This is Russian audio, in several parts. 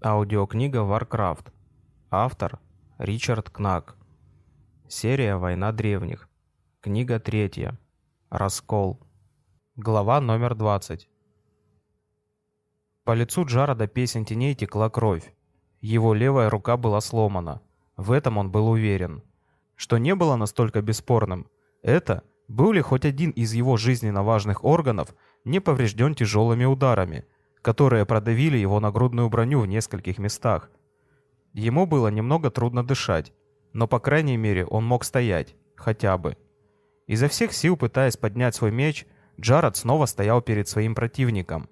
Аудиокнига Warcraft. Автор Ричард Кнак. Серия «Война древних». Книга третья. Раскол. Глава номер 20. По лицу Джарода песен теней текла кровь. Его левая рука была сломана. В этом он был уверен. Что не было настолько бесспорным, это был ли хоть один из его жизненно важных органов не поврежден тяжелыми ударами – которые продавили его нагрудную броню в нескольких местах. Ему было немного трудно дышать, но по крайней мере он мог стоять, хотя бы. Изо всех сил пытаясь поднять свой меч, Джаред снова стоял перед своим противником.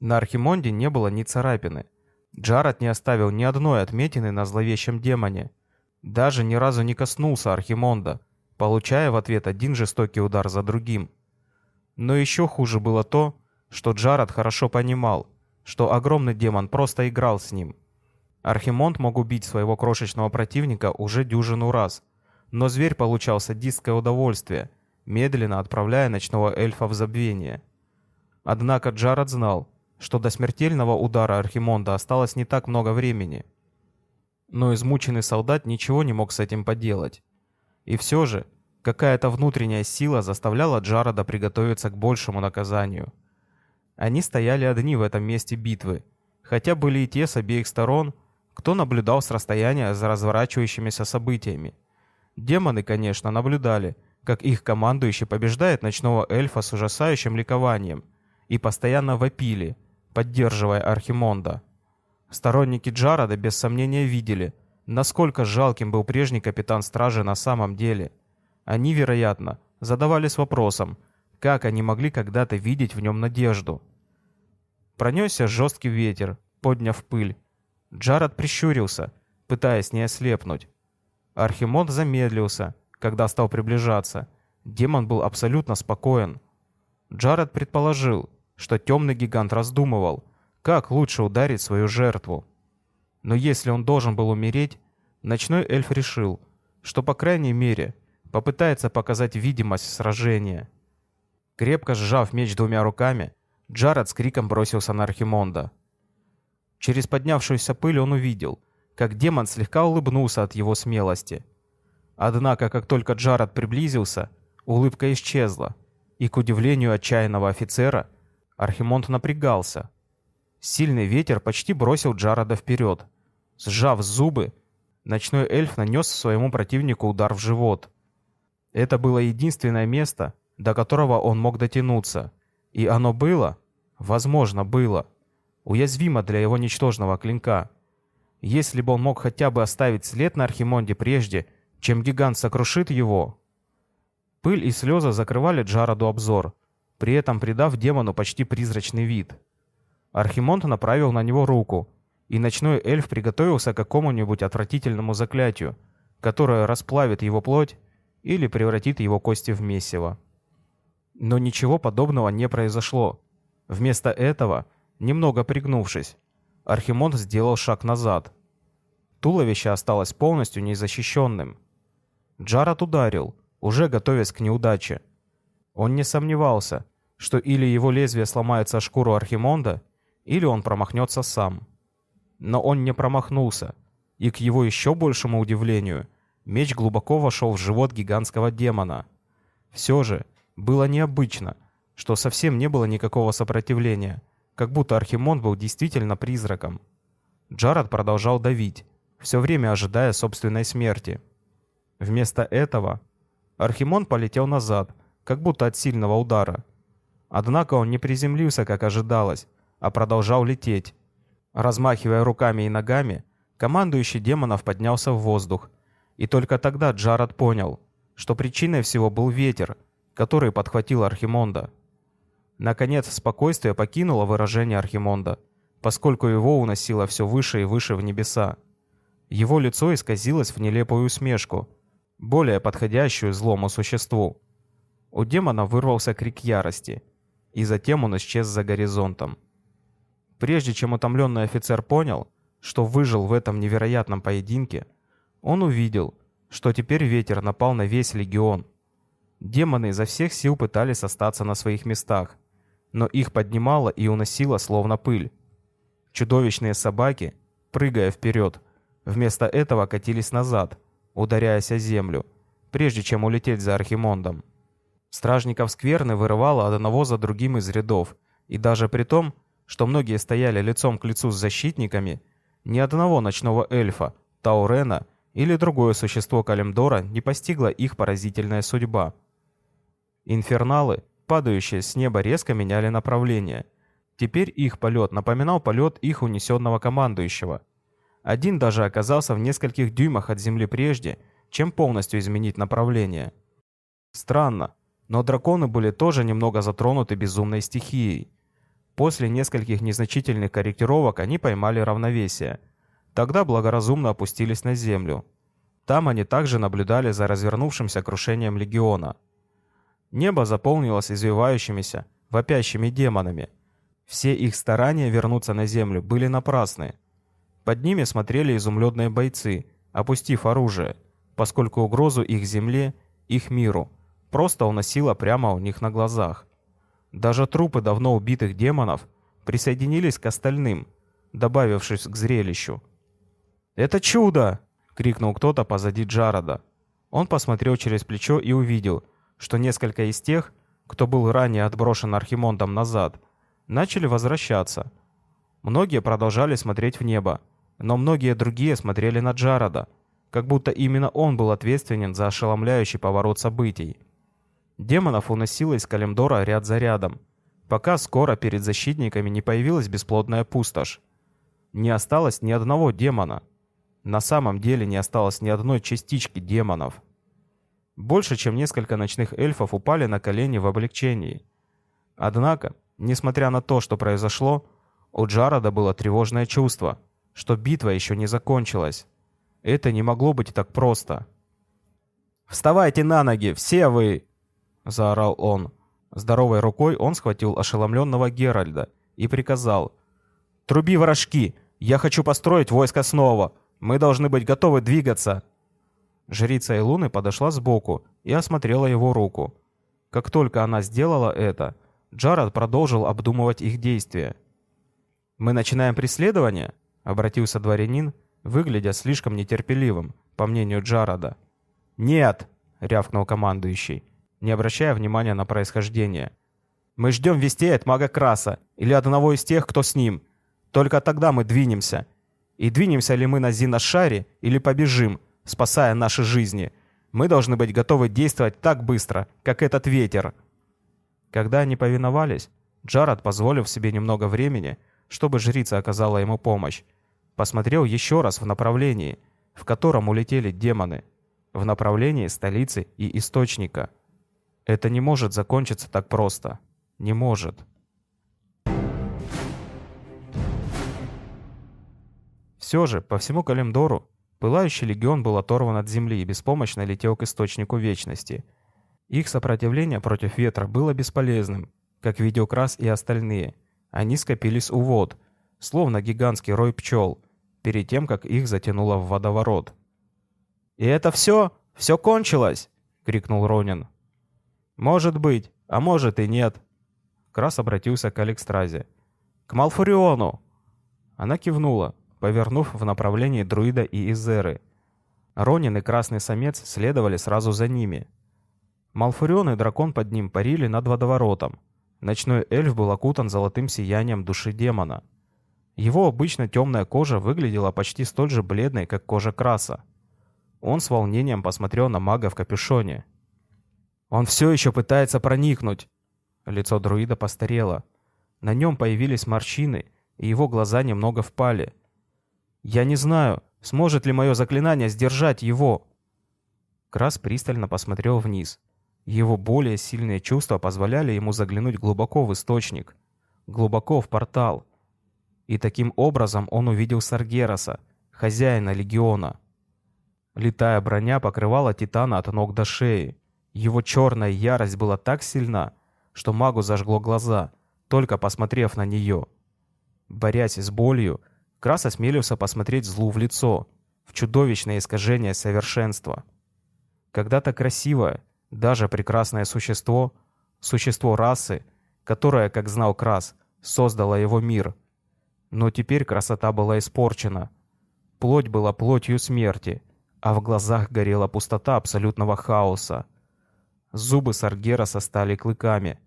На Архимонде не было ни царапины. Джаред не оставил ни одной отметины на зловещем демоне. Даже ни разу не коснулся Архимонда, получая в ответ один жестокий удар за другим. Но еще хуже было то, что Джаред хорошо понимал, что огромный демон просто играл с ним. Архимонд мог убить своего крошечного противника уже дюжину раз, но зверь получал садистское удовольствие, медленно отправляя ночного эльфа в забвение. Однако Джаред знал, что до смертельного удара Архимонда осталось не так много времени. Но измученный солдат ничего не мог с этим поделать. И все же, какая-то внутренняя сила заставляла Джареда приготовиться к большему наказанию – они стояли одни в этом месте битвы, хотя были и те с обеих сторон, кто наблюдал с расстояния за разворачивающимися событиями. Демоны, конечно, наблюдали, как их командующий побеждает ночного эльфа с ужасающим ликованием, и постоянно вопили, поддерживая Архимонда. Сторонники Джарода без сомнения видели, насколько жалким был прежний капитан стражи на самом деле. Они, вероятно, задавались вопросом, как они могли когда-то видеть в нем надежду? Пронесся жесткий ветер, подняв пыль. Джаред прищурился, пытаясь не ослепнуть. Архимод замедлился, когда стал приближаться. Демон был абсолютно спокоен. Джаред предположил, что темный гигант раздумывал, как лучше ударить свою жертву. Но если он должен был умереть, ночной эльф решил, что, по крайней мере, попытается показать видимость сражения. Крепко сжав меч двумя руками, Джаред с криком бросился на Архимонда. Через поднявшуюся пыль он увидел, как демон слегка улыбнулся от его смелости. Однако, как только Джаред приблизился, улыбка исчезла, и, к удивлению отчаянного офицера, Архимонд напрягался. Сильный ветер почти бросил Джареда вперед. Сжав зубы, ночной эльф нанес своему противнику удар в живот. Это было единственное место, до которого он мог дотянуться. И оно было, возможно, было, уязвимо для его ничтожного клинка. Если бы он мог хотя бы оставить след на Архимонде прежде, чем гигант сокрушит его... Пыль и слезы закрывали Джароду обзор, при этом придав демону почти призрачный вид. Архимонд направил на него руку, и ночной эльф приготовился к какому-нибудь отвратительному заклятию, которое расплавит его плоть или превратит его кости в месиво. Но ничего подобного не произошло. Вместо этого, немного пригнувшись, Архимонд сделал шаг назад. Туловище осталось полностью незащищенным. Джаред ударил, уже готовясь к неудаче. Он не сомневался, что или его лезвие сломается о шкуру Архимонда, или он промахнется сам. Но он не промахнулся, и к его еще большему удивлению, меч глубоко вошел в живот гигантского демона. Все же, было необычно, что совсем не было никакого сопротивления, как будто Архимонд был действительно призраком. Джаред продолжал давить, все время ожидая собственной смерти. Вместо этого Архимонд полетел назад, как будто от сильного удара. Однако он не приземлился, как ожидалось, а продолжал лететь. Размахивая руками и ногами, командующий демонов поднялся в воздух. И только тогда Джаред понял, что причиной всего был ветер, который подхватил Архимонда. Наконец, спокойствие покинуло выражение Архимонда, поскольку его уносило все выше и выше в небеса. Его лицо исказилось в нелепую усмешку, более подходящую злому существу. У демона вырвался крик ярости, и затем он исчез за горизонтом. Прежде чем утомленный офицер понял, что выжил в этом невероятном поединке, он увидел, что теперь ветер напал на весь легион – Демоны изо всех сил пытались остаться на своих местах, но их поднимало и уносило словно пыль. Чудовищные собаки, прыгая вперед. Вместо этого катились назад, ударяясь о землю, прежде чем улететь за Архимондом. Стражников скверны вырывало одного за другим из рядов, и даже при том, что многие стояли лицом к лицу с защитниками, ни одного ночного эльфа, Таурена или другое существо Калимдора не постигла их поразительная судьба. Инферналы, падающие с неба, резко меняли направление. Теперь их полет напоминал полет их унесенного командующего. Один даже оказался в нескольких дюймах от земли прежде, чем полностью изменить направление. Странно, но драконы были тоже немного затронуты безумной стихией. После нескольких незначительных корректировок они поймали равновесие. Тогда благоразумно опустились на землю. Там они также наблюдали за развернувшимся крушением легиона. Небо заполнилось извивающимися, вопящими демонами. Все их старания вернуться на землю были напрасны. Под ними смотрели изумленные бойцы, опустив оружие, поскольку угрозу их земле, их миру, просто уносило прямо у них на глазах. Даже трупы давно убитых демонов присоединились к остальным, добавившись к зрелищу. «Это чудо!» — крикнул кто-то позади Джарода. Он посмотрел через плечо и увидел, что несколько из тех, кто был ранее отброшен Архимондом назад, начали возвращаться. Многие продолжали смотреть в небо, но многие другие смотрели на Джарода, как будто именно он был ответственен за ошеломляющий поворот событий. Демонов уносило из Калимдора ряд за рядом, пока скоро перед защитниками не появилась бесплодная пустошь. Не осталось ни одного демона. На самом деле не осталось ни одной частички демонов. Больше, чем несколько ночных эльфов упали на колени в облегчении. Однако, несмотря на то, что произошло, у Джарода было тревожное чувство, что битва еще не закончилась. Это не могло быть так просто. «Вставайте на ноги, все вы!» — заорал он. Здоровой рукой он схватил ошеломленного Геральда и приказал. «Труби ворожки! Я хочу построить войско снова! Мы должны быть готовы двигаться!» Жрица Илуны подошла сбоку и осмотрела его руку. Как только она сделала это, Джаред продолжил обдумывать их действия. «Мы начинаем преследование?» — обратился дворянин, выглядя слишком нетерпеливым, по мнению Джарода. «Нет!» — рявкнул командующий не обращая внимания на происхождение. «Мы ждем вестей от мага Краса или одного из тех, кто с ним. Только тогда мы двинемся. И двинемся ли мы на Зиношаре или побежим, спасая наши жизни, мы должны быть готовы действовать так быстро, как этот ветер». Когда они повиновались, Джаред, позволив себе немного времени, чтобы жрица оказала ему помощь, посмотрел еще раз в направлении, в котором улетели демоны, в направлении столицы и источника – это не может закончиться так просто. Не может. Все же, по всему Калимдору, пылающий легион был оторван от земли и беспомощно летел к источнику вечности. Их сопротивление против ветра было бесполезным, как Видеокрас и остальные. Они скопились у вод, словно гигантский рой пчел, перед тем, как их затянуло в водоворот. «И это все? Все кончилось!» — крикнул Ронин. «Может быть, а может и нет». Крас обратился к Алекстразе. «К Малфуриону!» Она кивнула, повернув в направлении друида и Изеры. Ронин и Красный Самец следовали сразу за ними. Малфурион и дракон под ним парили над водоворотом. Ночной эльф был окутан золотым сиянием души демона. Его обычно темная кожа выглядела почти столь же бледной, как кожа Краса. Он с волнением посмотрел на мага в капюшоне. Он все еще пытается проникнуть. Лицо друида постарело. На нем появились морщины, и его глаза немного впали. Я не знаю, сможет ли мое заклинание сдержать его. Крас пристально посмотрел вниз. Его более сильные чувства позволяли ему заглянуть глубоко в источник, глубоко в портал. И таким образом он увидел Саргераса, хозяина легиона. Летая броня покрывала Титана от ног до шеи. Его черная ярость была так сильна, что магу зажгло глаза, только посмотрев на нее. Борясь с болью, Крас осмелился посмотреть злу в лицо, в чудовищное искажение совершенства. Когда-то красивое, даже прекрасное существо, существо расы, которое, как знал Крас, создало его мир. Но теперь красота была испорчена, Плоть была плотью смерти, а в глазах горела пустота абсолютного хаоса. Зубы Саргераса стали клыками.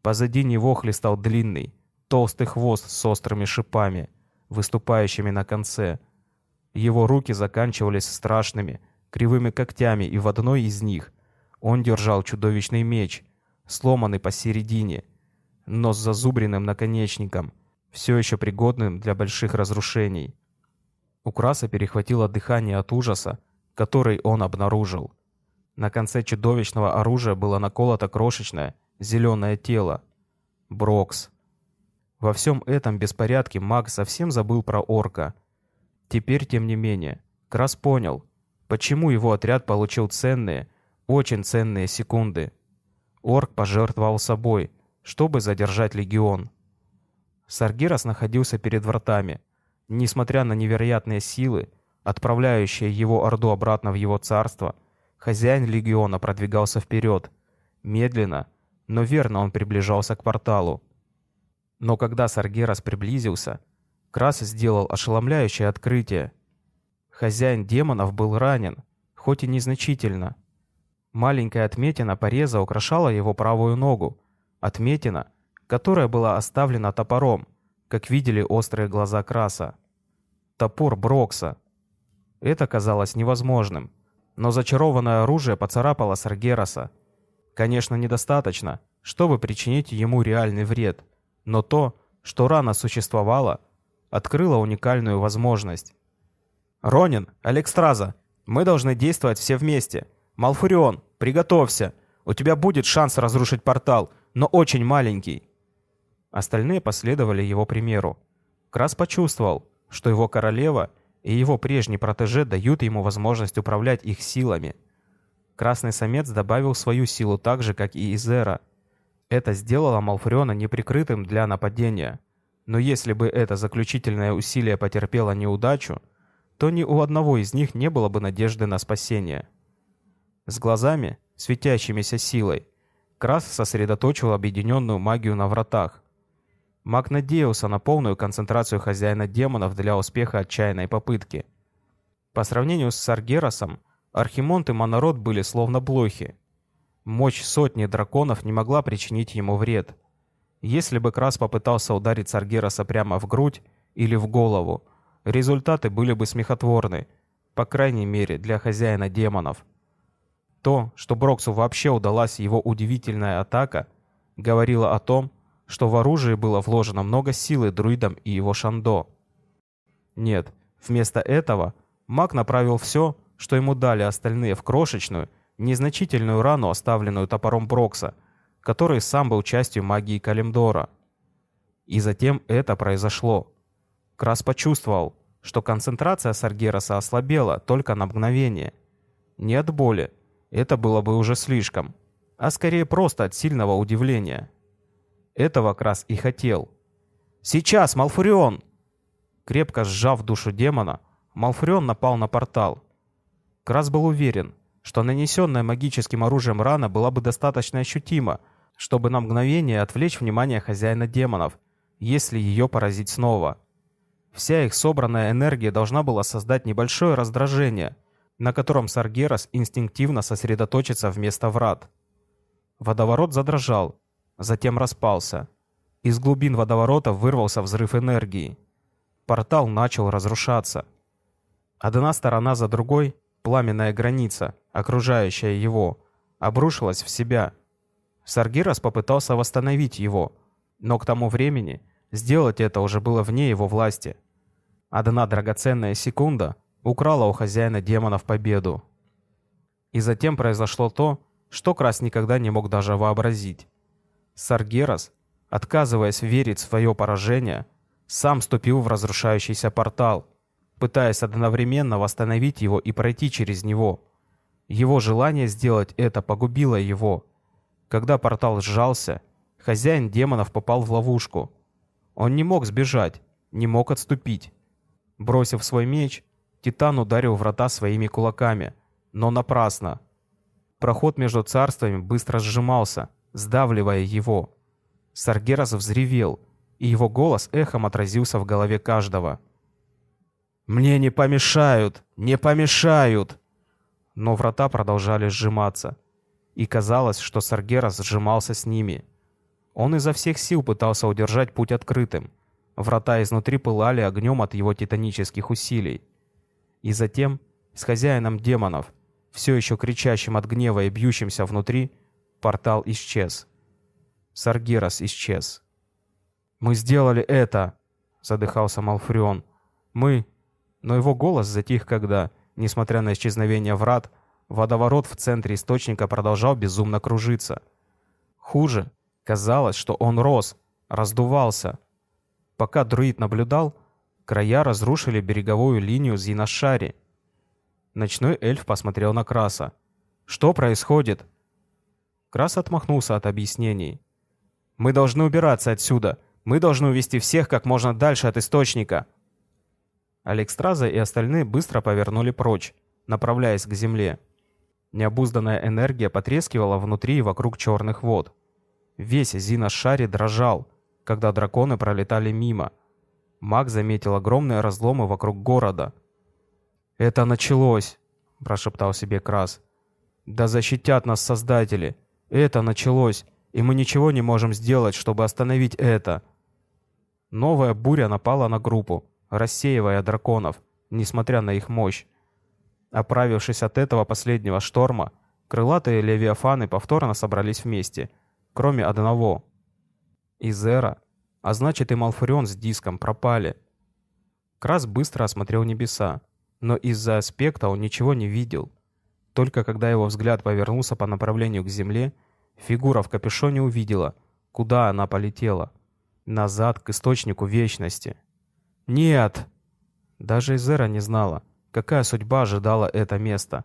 Позади него хлестал длинный, толстый хвост с острыми шипами, выступающими на конце. Его руки заканчивались страшными, кривыми когтями, и в одной из них он держал чудовищный меч, сломанный посередине, но с зазубренным наконечником, все еще пригодным для больших разрушений. У Краса перехватило дыхание от ужаса, который он обнаружил. На конце чудовищного оружия было наколото крошечное, зеленое тело. Брокс. Во всем этом беспорядке маг совсем забыл про орка. Теперь, тем не менее, Крас понял, почему его отряд получил ценные, очень ценные секунды. Орк пожертвовал собой, чтобы задержать легион. Саргирос находился перед вратами. Несмотря на невероятные силы, отправляющие его орду обратно в его царство, хозяин легиона продвигался вперед. Медленно, но верно он приближался к порталу. Но когда Саргерас приблизился, Крас сделал ошеломляющее открытие. Хозяин демонов был ранен, хоть и незначительно. Маленькая отметина пореза украшала его правую ногу. Отметина, которая была оставлена топором, как видели острые глаза Краса. Топор Брокса. Это казалось невозможным. Но зачарованное оружие поцарапало Саргераса. Конечно, недостаточно, чтобы причинить ему реальный вред. Но то, что рана существовала, открыло уникальную возможность. «Ронин, Алекстраза, мы должны действовать все вместе. Малфурион, приготовься. У тебя будет шанс разрушить портал, но очень маленький». Остальные последовали его примеру. Крас почувствовал, что его королева и его прежний протеже дают ему возможность управлять их силами. Красный самец добавил свою силу так же, как и Изера. Это сделало Малфуриона неприкрытым для нападения. Но если бы это заключительное усилие потерпело неудачу, то ни у одного из них не было бы надежды на спасение. С глазами, светящимися силой, Крас сосредоточил объединенную магию на вратах. Маг надеялся на полную концентрацию хозяина демонов для успеха отчаянной попытки. По сравнению с Саргеросом, Архимонт и Монород были словно блохи. Мощь сотни драконов не могла причинить ему вред. Если бы Крас попытался ударить Саргероса прямо в грудь или в голову, результаты были бы смехотворны, по крайней мере для хозяина демонов. То, что Броксу вообще удалась его удивительная атака, говорило о том, что в оружие было вложено много силы друидам и его Шандо. Нет, вместо этого маг направил все, что ему дали остальные в крошечную, незначительную рану, оставленную топором Брокса, который сам был частью магии Калимдора. И затем это произошло. Крас почувствовал, что концентрация Саргераса ослабела только на мгновение. Не от боли, это было бы уже слишком, а скорее просто от сильного удивления. Этого Крас и хотел. «Сейчас, Малфурион!» Крепко сжав душу демона, Малфурион напал на портал. Крас был уверен, что нанесенная магическим оружием рана была бы достаточно ощутима, чтобы на мгновение отвлечь внимание хозяина демонов, если ее поразить снова. Вся их собранная энергия должна была создать небольшое раздражение, на котором Саргерас инстинктивно сосредоточится вместо врат. Водоворот задрожал, затем распался. Из глубин водоворота вырвался взрыв энергии. Портал начал разрушаться. Одна сторона за другой, пламенная граница, окружающая его, обрушилась в себя. Саргирас попытался восстановить его, но к тому времени сделать это уже было вне его власти. Одна драгоценная секунда украла у хозяина демонов победу. И затем произошло то, что Крас никогда не мог даже вообразить. Саргерас, отказываясь верить в свое поражение, сам ступил в разрушающийся портал, пытаясь одновременно восстановить его и пройти через него. Его желание сделать это погубило его. Когда портал сжался, хозяин демонов попал в ловушку. Он не мог сбежать, не мог отступить. Бросив свой меч, Титан ударил врата своими кулаками, но напрасно. Проход между царствами быстро сжимался, сдавливая его. Саргерас взревел, и его голос эхом отразился в голове каждого. «Мне не помешают! Не помешают!» Но врата продолжали сжиматься. И казалось, что Саргерас сжимался с ними. Он изо всех сил пытался удержать путь открытым. Врата изнутри пылали огнем от его титанических усилий. И затем, с хозяином демонов, все еще кричащим от гнева и бьющимся внутри, портал исчез. Саргерас исчез. «Мы сделали это!» — задыхался Малфрион. «Мы...» Но его голос затих, когда, несмотря на исчезновение врат, водоворот в центре источника продолжал безумно кружиться. Хуже, казалось, что он рос, раздувался. Пока друид наблюдал, края разрушили береговую линию Зиношари. Ночной эльф посмотрел на Краса. «Что происходит?» Крас отмахнулся от объяснений. «Мы должны убираться отсюда. Мы должны увести всех как можно дальше от источника». Алекстраза и остальные быстро повернули прочь, направляясь к земле. Необузданная энергия потрескивала внутри и вокруг черных вод. Весь Зина-Шари дрожал, когда драконы пролетали мимо. Маг заметил огромные разломы вокруг города. «Это началось!» – прошептал себе Крас. «Да защитят нас создатели! Это началось, и мы ничего не можем сделать, чтобы остановить это!» Новая буря напала на группу рассеивая драконов, несмотря на их мощь. Оправившись от этого последнего шторма, крылатые левиафаны повторно собрались вместе, кроме одного. Изера, а значит и Малфурион с диском пропали. Крас быстро осмотрел небеса, но из-за аспекта он ничего не видел. Только когда его взгляд повернулся по направлению к земле, фигура в капюшоне увидела, куда она полетела. Назад к источнику вечности. «Нет!» Даже Изера не знала, какая судьба ожидала это место.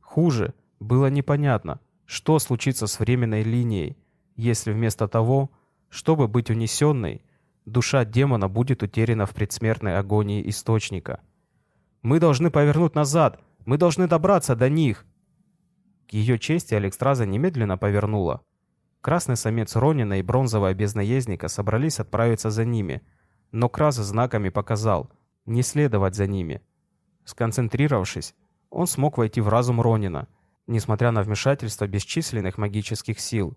Хуже, было непонятно, что случится с временной линией, если вместо того, чтобы быть унесенной, душа демона будет утеряна в предсмертной агонии Источника. «Мы должны повернуть назад! Мы должны добраться до них!» К ее чести Алекстраза немедленно повернула. Красный самец Ронина и бронзовая безнаездника собрались отправиться за ними — но Крас знаками показал не следовать за ними. Сконцентрировавшись, он смог войти в разум Ронина, несмотря на вмешательство бесчисленных магических сил.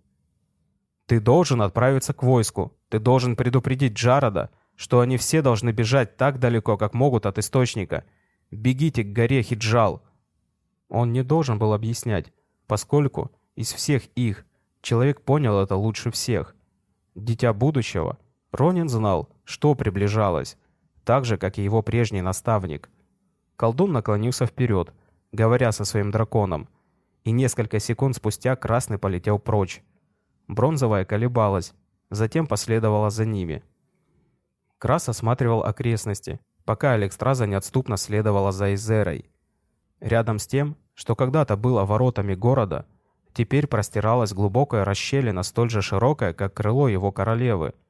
«Ты должен отправиться к войску. Ты должен предупредить Джарода, что они все должны бежать так далеко, как могут от Источника. Бегите к горе Хиджал». Он не должен был объяснять, поскольку из всех их человек понял это лучше всех. Дитя будущего, Ронин знал, что приближалось, так же, как и его прежний наставник. Колдун наклонился вперед, говоря со своим драконом, и несколько секунд спустя красный полетел прочь. Бронзовая колебалась, затем последовала за ними. Крас осматривал окрестности, пока Алекстраза неотступно следовала за Изерой. Рядом с тем, что когда-то было воротами города, теперь простиралась глубокая расщелина, столь же широкая, как крыло его королевы —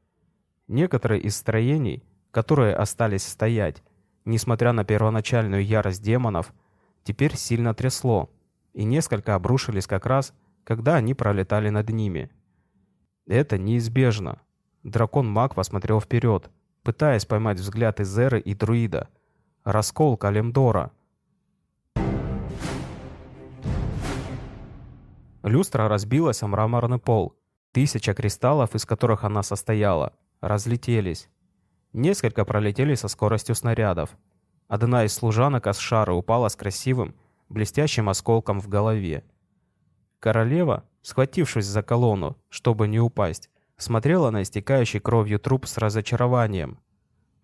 Некоторые из строений, которые остались стоять, несмотря на первоначальную ярость демонов, теперь сильно трясло, и несколько обрушились как раз, когда они пролетали над ними. Это неизбежно. Дракон-маг посмотрел вперед, пытаясь поймать взгляд Изеры и друида. Раскол Калимдора. Люстра разбилась о мраморный пол. Тысяча кристаллов, из которых она состояла, разлетелись. Несколько пролетели со скоростью снарядов. Одна из служанок Асшара упала с красивым, блестящим осколком в голове. Королева, схватившись за колонну, чтобы не упасть, смотрела на истекающий кровью труп с разочарованием.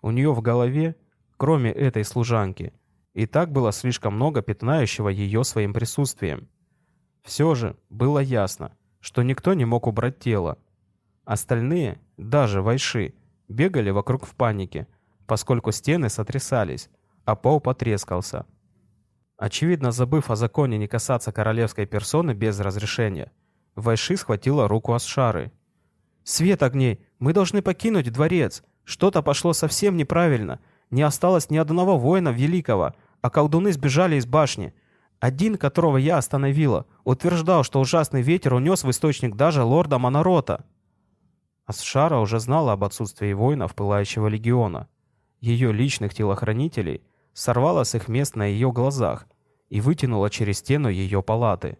У нее в голове, кроме этой служанки, и так было слишком много пятнающего ее своим присутствием. Все же было ясно, что никто не мог убрать тело. Остальные, даже вайши, бегали вокруг в панике, поскольку стены сотрясались, а пол потрескался. Очевидно, забыв о законе не касаться королевской персоны без разрешения, Вайши схватила руку Асшары. «Свет огней! Мы должны покинуть дворец! Что-то пошло совсем неправильно! Не осталось ни одного воина великого, а колдуны сбежали из башни!» Один, которого я остановила, утверждал, что ужасный ветер унес в источник даже лорда Монорота. Асшара уже знала об отсутствии воинов Пылающего легиона. Ее личных телохранителей сорвало с их мест на ее глазах и вытянуло через стену ее палаты.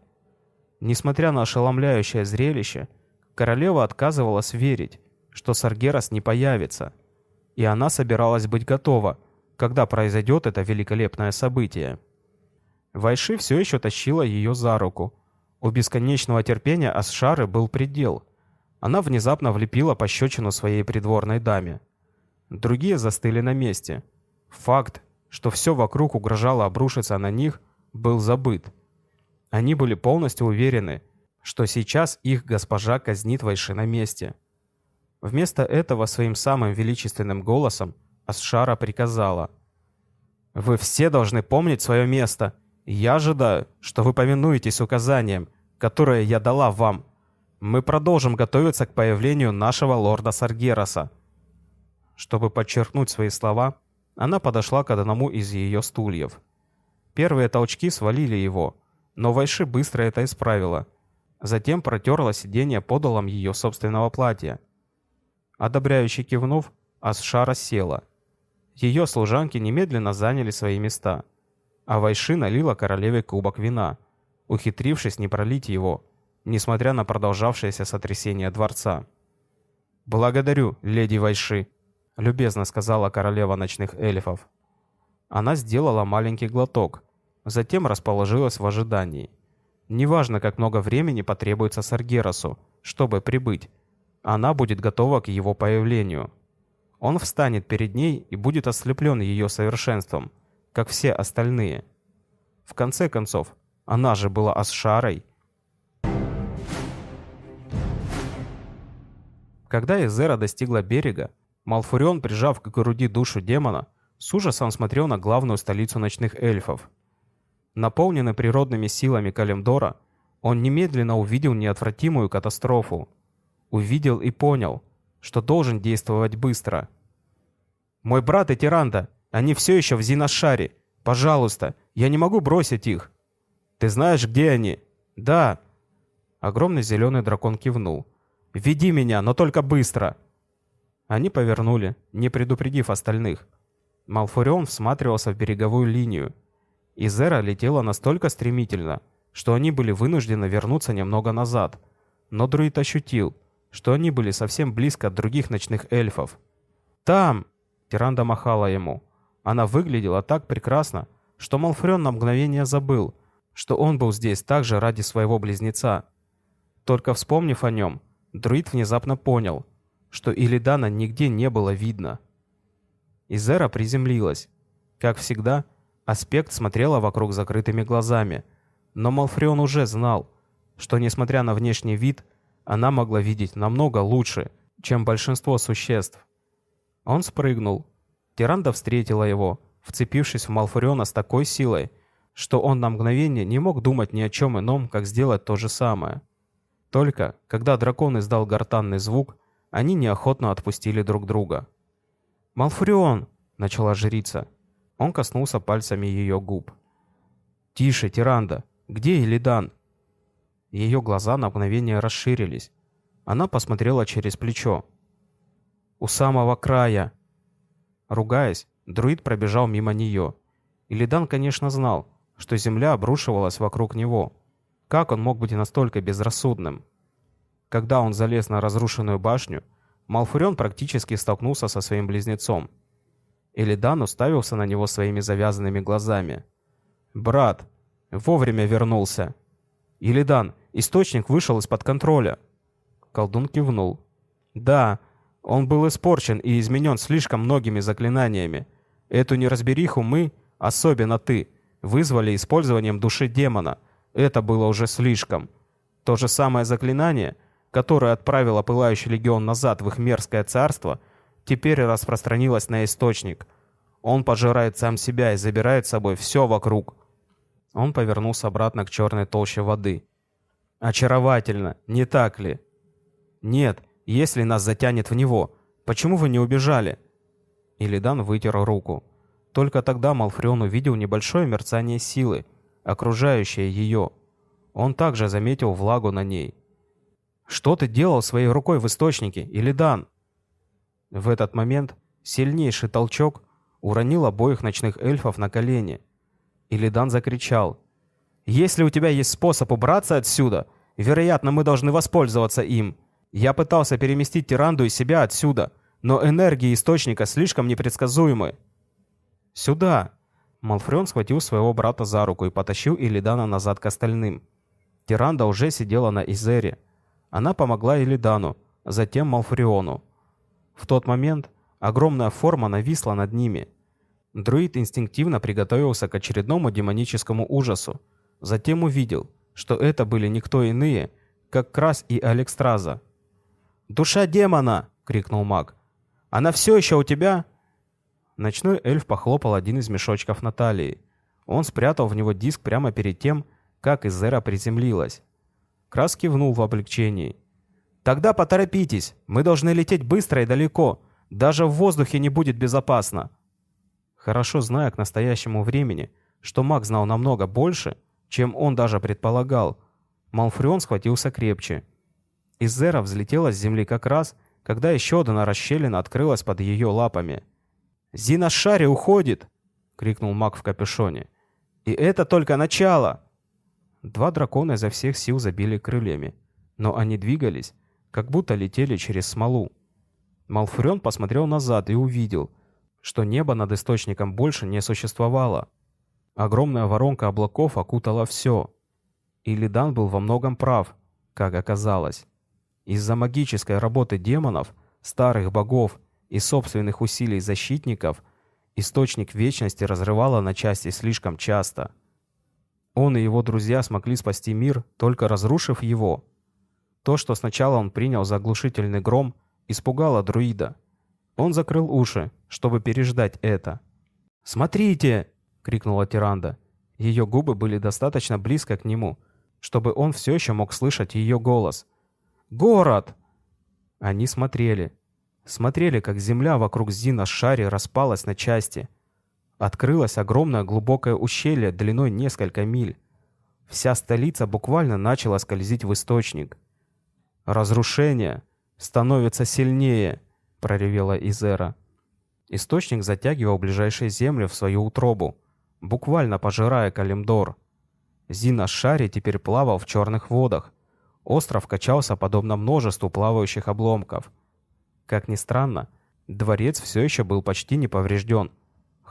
Несмотря на ошеломляющее зрелище, королева отказывалась верить, что Саргерас не появится, и она собиралась быть готова, когда произойдет это великолепное событие. Вайши все еще тащила ее за руку. У бесконечного терпения Асшары был предел. Она внезапно влепила пощечину своей придворной даме. Другие застыли на месте. Факт, что все вокруг угрожало обрушиться на них, был забыт. Они были полностью уверены, что сейчас их госпожа казнит Вайши на месте. Вместо этого своим самым величественным голосом Асшара приказала. «Вы все должны помнить свое место я ожидаю, что вы повинуетесь указаниям, которые я дала вам. Мы продолжим готовиться к появлению нашего лорда Саргераса». Чтобы подчеркнуть свои слова, она подошла к одному из ее стульев. Первые толчки свалили его, но Вайши быстро это исправила. Затем протерла сиденье подолом ее собственного платья. Одобряюще кивнув, Асшара села. Ее служанки немедленно заняли свои места – а Вайши налила королеве кубок вина, ухитрившись не пролить его, несмотря на продолжавшееся сотрясение дворца. «Благодарю, леди Вайши», — любезно сказала королева ночных эльфов. Она сделала маленький глоток, затем расположилась в ожидании. Неважно, как много времени потребуется Саргерасу, чтобы прибыть, она будет готова к его появлению. Он встанет перед ней и будет ослеплен ее совершенством — как все остальные. В конце концов, она же была Асшарой. Когда Эзера достигла берега, Малфурион, прижав к груди душу демона, с ужасом смотрел на главную столицу ночных эльфов. Наполненный природными силами Калимдора, он немедленно увидел неотвратимую катастрофу. Увидел и понял, что должен действовать быстро. «Мой брат и Тиранда они все еще в Зиношаре. Пожалуйста, я не могу бросить их. Ты знаешь, где они? Да. Огромный зеленый дракон кивнул. Веди меня, но только быстро. Они повернули, не предупредив остальных. Малфурион всматривался в береговую линию. Изера летела настолько стремительно, что они были вынуждены вернуться немного назад. Но друид ощутил, что они были совсем близко от других ночных эльфов. «Там!» — Тиранда махала ему. Она выглядела так прекрасно, что Малфрен на мгновение забыл, что он был здесь также ради своего близнеца. Только вспомнив о нем, друид внезапно понял, что Илидана нигде не было видно. Изера приземлилась. Как всегда, Аспект смотрела вокруг закрытыми глазами, но Малфреон уже знал, что, несмотря на внешний вид, она могла видеть намного лучше, чем большинство существ. Он спрыгнул, Тиранда встретила его, вцепившись в Малфуриона с такой силой, что он на мгновение не мог думать ни о чем ином, как сделать то же самое. Только, когда дракон издал гортанный звук, они неохотно отпустили друг друга. «Малфурион!» — начала жрица. Он коснулся пальцами ее губ. «Тише, Тиранда! Где Элидан?» Ее глаза на мгновение расширились. Она посмотрела через плечо. «У самого края!» Ругаясь, друид пробежал мимо нее. Илидан, конечно, знал, что земля обрушивалась вокруг него. Как он мог быть настолько безрассудным? Когда он залез на разрушенную башню, Малфурион практически столкнулся со своим близнецом. Илидан уставился на него своими завязанными глазами. «Брат, вовремя вернулся!» «Илидан, источник вышел из-под контроля!» Колдун кивнул. «Да, он был испорчен и изменен слишком многими заклинаниями. Эту неразбериху мы, особенно ты, вызвали использованием души демона. Это было уже слишком. То же самое заклинание, которое отправило Пылающий Легион назад в их мерзкое царство, теперь распространилось на Источник. Он пожирает сам себя и забирает с собой все вокруг. Он повернулся обратно к черной толще воды. «Очаровательно, не так ли?» «Нет, если нас затянет в него, почему вы не убежали?» Илидан вытер руку. Только тогда Малфрион увидел небольшое мерцание силы, окружающее ее. Он также заметил влагу на ней. «Что ты делал своей рукой в источнике, Илидан?» В этот момент сильнейший толчок уронил обоих ночных эльфов на колени. Илидан закричал. «Если у тебя есть способ убраться отсюда, вероятно, мы должны воспользоваться им. Я пытался переместить Тиранду и себя отсюда, но энергии источника слишком непредсказуемы». «Сюда!» Малфрен схватил своего брата за руку и потащил Илидана назад к остальным. Тиранда уже сидела на Изере. Она помогла Илидану, затем Малфриону. В тот момент огромная форма нависла над ними. Друид инстинктивно приготовился к очередному демоническому ужасу. Затем увидел, что это были никто иные, как Крас и Алекстраза. «Душа демона!» — крикнул маг. «Она все еще у тебя?» Ночной эльф похлопал один из мешочков на талии. Он спрятал в него диск прямо перед тем, как Изера приземлилась. Крас кивнул в облегчении. «Тогда поторопитесь, мы должны лететь быстро и далеко. Даже в воздухе не будет безопасно». Хорошо зная к настоящему времени, что маг знал намного больше, чем он даже предполагал, Малфрион схватился крепче. Изера взлетела с земли как раз, когда еще одна расщелина открылась под ее лапами. «Зина Шари уходит!» — крикнул маг в капюшоне. «И это только начало!» Два дракона изо всех сил забили крыльями, но они двигались, как будто летели через смолу. Малфурен посмотрел назад и увидел, что небо над источником больше не существовало. Огромная воронка облаков окутала все. И Лидан был во многом прав, как оказалось. Из-за магической работы демонов, старых богов и собственных усилий защитников источник вечности разрывало на части слишком часто – он и его друзья смогли спасти мир, только разрушив его. То, что сначала он принял за оглушительный гром, испугало друида. Он закрыл уши, чтобы переждать это. «Смотрите!» — крикнула Тиранда. Ее губы были достаточно близко к нему, чтобы он все еще мог слышать ее голос. «Город!» Они смотрели. Смотрели, как земля вокруг Зина Шари распалась на части — Открылось огромное глубокое ущелье длиной несколько миль. Вся столица буквально начала скользить в источник. «Разрушение становится сильнее», — проревела Изера. Источник затягивал ближайшие земли в свою утробу, буквально пожирая Калимдор. Зина Шари теперь плавал в черных водах. Остров качался подобно множеству плавающих обломков. Как ни странно, дворец все еще был почти не поврежден —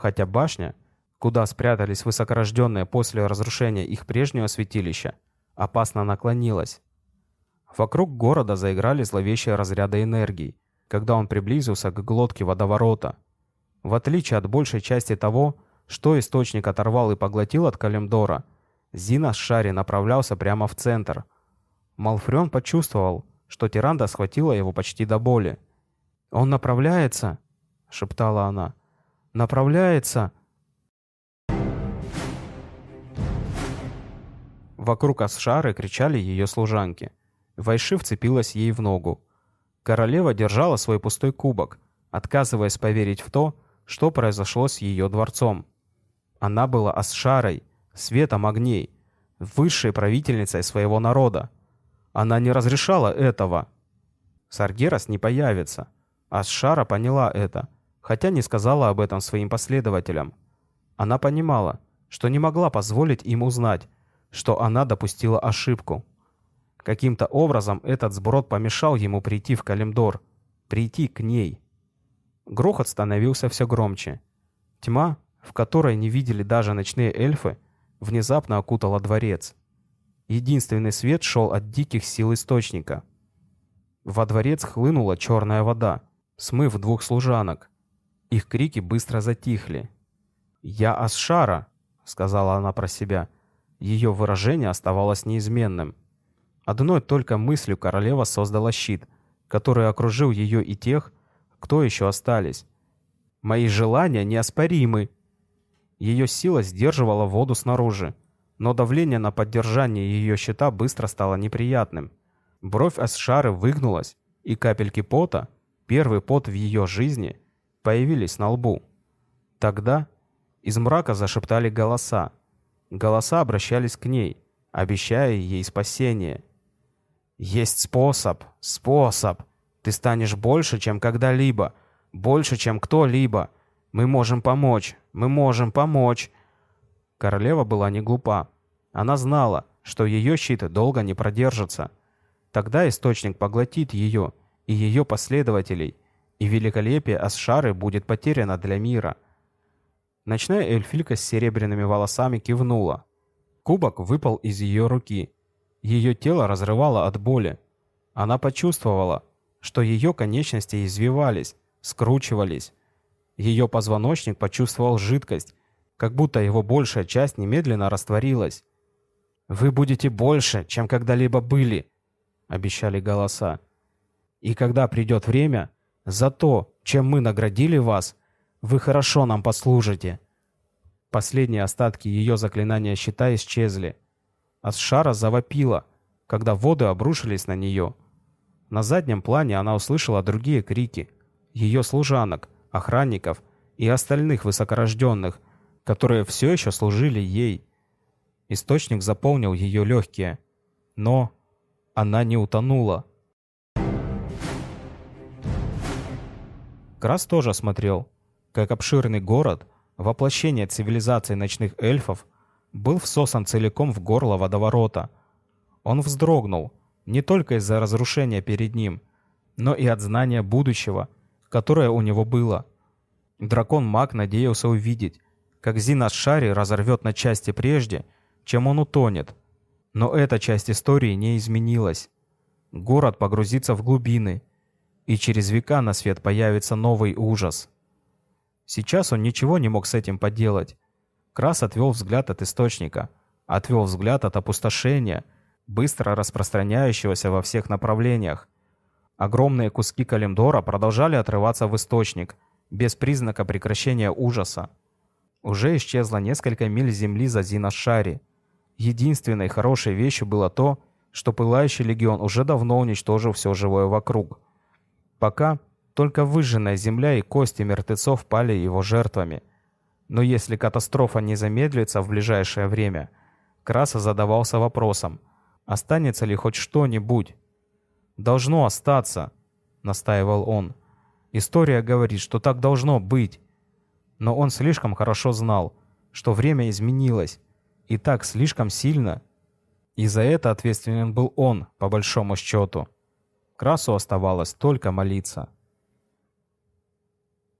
хотя башня, куда спрятались высокорожденные после разрушения их прежнего святилища, опасно наклонилась. Вокруг города заиграли зловещие разряды энергии, когда он приблизился к глотке водоворота. В отличие от большей части того, что источник оторвал и поглотил от Калимдора, Зина с Шари направлялся прямо в центр. Малфрен почувствовал, что Тиранда схватила его почти до боли. «Он направляется!» — шептала она. Направляется!» Вокруг Асшары кричали ее служанки. Вайши вцепилась ей в ногу. Королева держала свой пустой кубок, отказываясь поверить в то, что произошло с ее дворцом. Она была Асшарой, светом огней, высшей правительницей своего народа. Она не разрешала этого. Саргерас не появится. Асшара поняла это хотя не сказала об этом своим последователям. Она понимала, что не могла позволить им узнать, что она допустила ошибку. Каким-то образом этот сброд помешал ему прийти в Калимдор, прийти к ней. Грохот становился все громче. Тьма, в которой не видели даже ночные эльфы, внезапно окутала дворец. Единственный свет шел от диких сил источника. Во дворец хлынула черная вода, смыв двух служанок. Их крики быстро затихли. «Я Асшара», — сказала она про себя. Ее выражение оставалось неизменным. Одной только мыслью королева создала щит, который окружил ее и тех, кто еще остались. «Мои желания неоспоримы». Ее сила сдерживала воду снаружи, но давление на поддержание ее щита быстро стало неприятным. Бровь Асшары выгнулась, и капельки пота, первый пот в ее жизни, появились на лбу. Тогда из мрака зашептали голоса. Голоса обращались к ней, обещая ей спасение. «Есть способ! Способ! Ты станешь больше, чем когда-либо! Больше, чем кто-либо! Мы можем помочь! Мы можем помочь!» Королева была не глупа. Она знала, что ее щит долго не продержится. Тогда источник поглотит ее и ее последователей, и великолепие Асшары будет потеряно для мира. Ночная эльфилька с серебряными волосами кивнула. Кубок выпал из ее руки. Ее тело разрывало от боли. Она почувствовала, что ее конечности извивались, скручивались. Ее позвоночник почувствовал жидкость, как будто его большая часть немедленно растворилась. «Вы будете больше, чем когда-либо были», — обещали голоса. «И когда придет время, за то, чем мы наградили вас, вы хорошо нам послужите». Последние остатки ее заклинания щита исчезли. Асшара завопила, когда воды обрушились на нее. На заднем плане она услышала другие крики. Ее служанок, охранников и остальных высокорожденных, которые все еще служили ей. Источник заполнил ее легкие. Но она не утонула. Крас тоже смотрел, как обширный город, воплощение цивилизации ночных эльфов, был всосан целиком в горло водоворота. Он вздрогнул, не только из-за разрушения перед ним, но и от знания будущего, которое у него было. Дракон-маг надеялся увидеть, как Зина Шари разорвет на части прежде, чем он утонет. Но эта часть истории не изменилась. Город погрузится в глубины, и через века на свет появится новый ужас. Сейчас он ничего не мог с этим поделать. Крас отвел взгляд от источника, отвел взгляд от опустошения, быстро распространяющегося во всех направлениях. Огромные куски калимдора продолжали отрываться в источник, без признака прекращения ужаса. Уже исчезло несколько миль земли за Зинашари. Единственной хорошей вещью было то, что Пылающий Легион уже давно уничтожил все живое вокруг. Пока только выжженная земля и кости мертвецов пали его жертвами. Но если катастрофа не замедлится в ближайшее время, Краса задавался вопросом, останется ли хоть что-нибудь. «Должно остаться», — настаивал он. «История говорит, что так должно быть». Но он слишком хорошо знал, что время изменилось, и так слишком сильно. И за это ответственен был он, по большому счету. Красу оставалось только молиться.